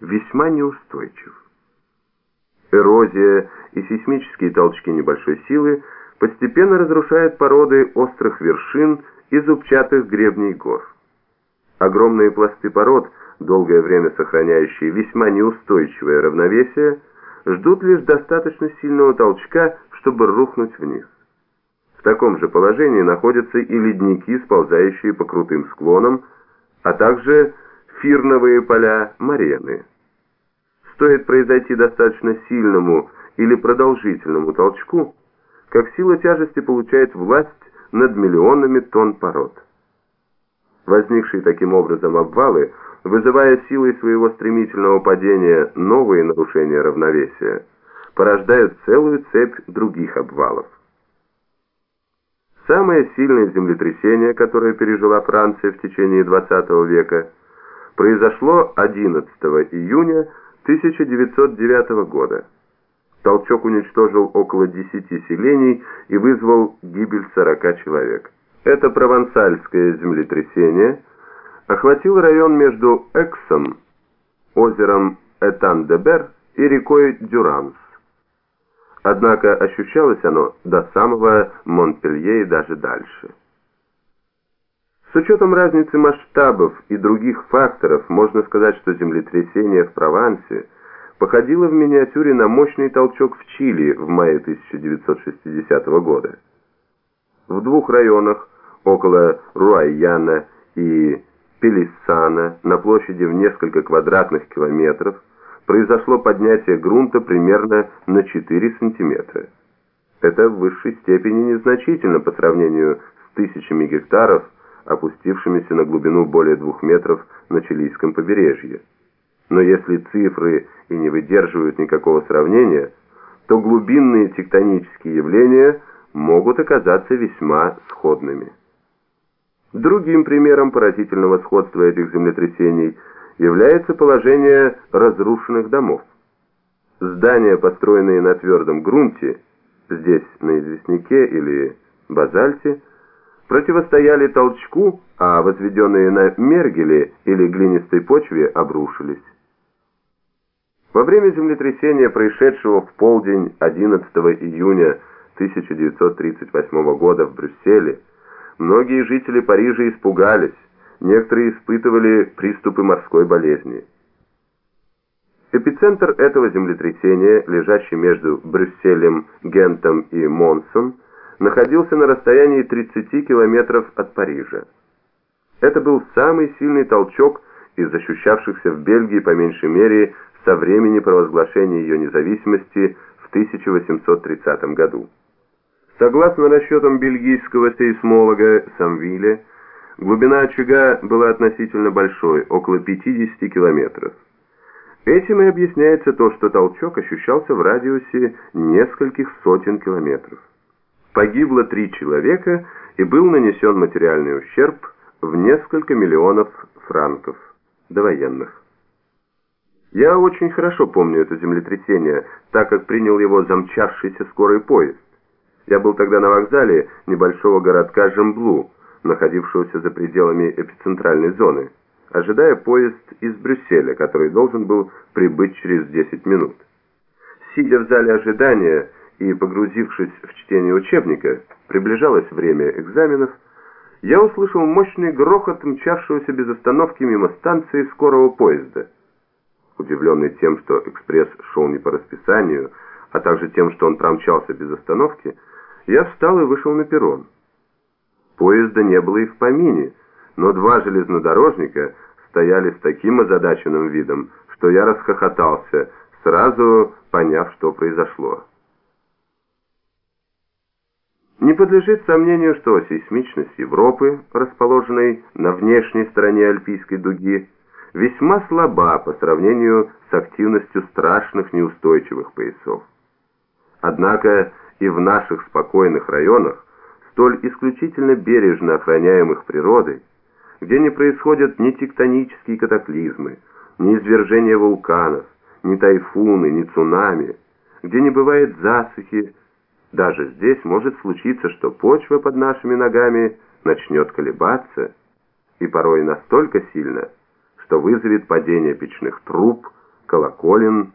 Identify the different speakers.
Speaker 1: весьма неустойчив. Эрозия и сейсмические толчки небольшой силы постепенно разрушают породы острых вершин и зубчатых гребней гор. Огромные пласты пород, долгое время сохраняющие весьма неустойчивое равновесие, ждут лишь достаточно сильного толчка, чтобы рухнуть вниз. В таком же положении находятся и ледники, сползающие по крутым склонам, а также фирновые поля марены. Стоит произойти достаточно сильному или продолжительному толчку, как сила тяжести получает власть над миллионами тонн пород. Возникшие таким образом обвалы, вызывая силой своего стремительного падения новые нарушения равновесия, порождают целую цепь других обвалов. Самое сильное землетрясение, которое пережила Франция в течение XX века, произошло 11 июня 1909 года. Толчок уничтожил около 10 селений и вызвал гибель 40 человек. Это провансальское землетрясение охватило район между Эксом, озером Этан-де-Бер и рекой Дюранс. Однако ощущалось оно до самого Монпелье и даже дальше. С учетом разницы масштабов и других факторов, можно сказать, что землетрясение в Провансе походило в миниатюре на мощный толчок в Чили в мае 1960 года. В двух районах, около Руайяна и Пелиссана, на площади в несколько квадратных километров, произошло поднятие грунта примерно на 4 сантиметра. Это в высшей степени незначительно по сравнению с тысячами гектаров, опустившимися на глубину более двух метров на чилийском побережье. Но если цифры и не выдерживают никакого сравнения, то глубинные тектонические явления могут оказаться весьма сходными. Другим примером поразительного сходства этих землетрясений – является положение разрушенных домов. Здания, построенные на твердом грунте, здесь на известняке или базальте, противостояли толчку, а возведенные на мергеле или глинистой почве обрушились. Во время землетрясения, происшедшего в полдень 11 июня 1938 года в Брюсселе, многие жители Парижа испугались, некоторые испытывали приступы морской болезни. Эпицентр этого землетрясения, лежащий между Брюсселем, Гентом и Монсом, находился на расстоянии 30 километров от Парижа. Это был самый сильный толчок из ощущавшихся в Бельгии по меньшей мере со времени провозглашения ее независимости в 1830 году. Согласно расчетам бельгийского сейсмолога Самвиля, Глубина очага была относительно большой, около 50 километров. Этим и объясняется то, что толчок ощущался в радиусе нескольких сотен километров. Погибло три человека и был нанесен материальный ущерб в несколько миллионов франков довоенных. Я очень хорошо помню это землетрясение, так как принял его замчавшийся скорый поезд. Я был тогда на вокзале небольшого городка Жемблу, находившегося за пределами эпицентральной зоны, ожидая поезд из Брюсселя, который должен был прибыть через 10 минут. Сидя в зале ожидания и погрузившись в чтение учебника, приближалось время экзаменов, я услышал мощный грохот мчавшегося без остановки мимо станции скорого поезда. Удивленный тем, что экспресс шел не по расписанию, а также тем, что он промчался без остановки, я встал и вышел на перрон. Поезда не было и в помине, но два железнодорожника стояли с таким озадаченным видом, что я расхохотался, сразу поняв, что произошло. Не подлежит сомнению, что сейсмичность Европы, расположенной на внешней стороне Альпийской дуги, весьма слаба по сравнению с активностью страшных неустойчивых поясов. Однако и в наших спокойных районах столь исключительно бережно охраняемых природой, где не происходят ни тектонические катаклизмы, ни извержения вулканов, ни тайфуны, ни цунами, где не бывает засухи, даже здесь может случиться, что почва под нашими ногами начнет колебаться, и порой настолько сильно, что вызовет падение печных труб, колоколен,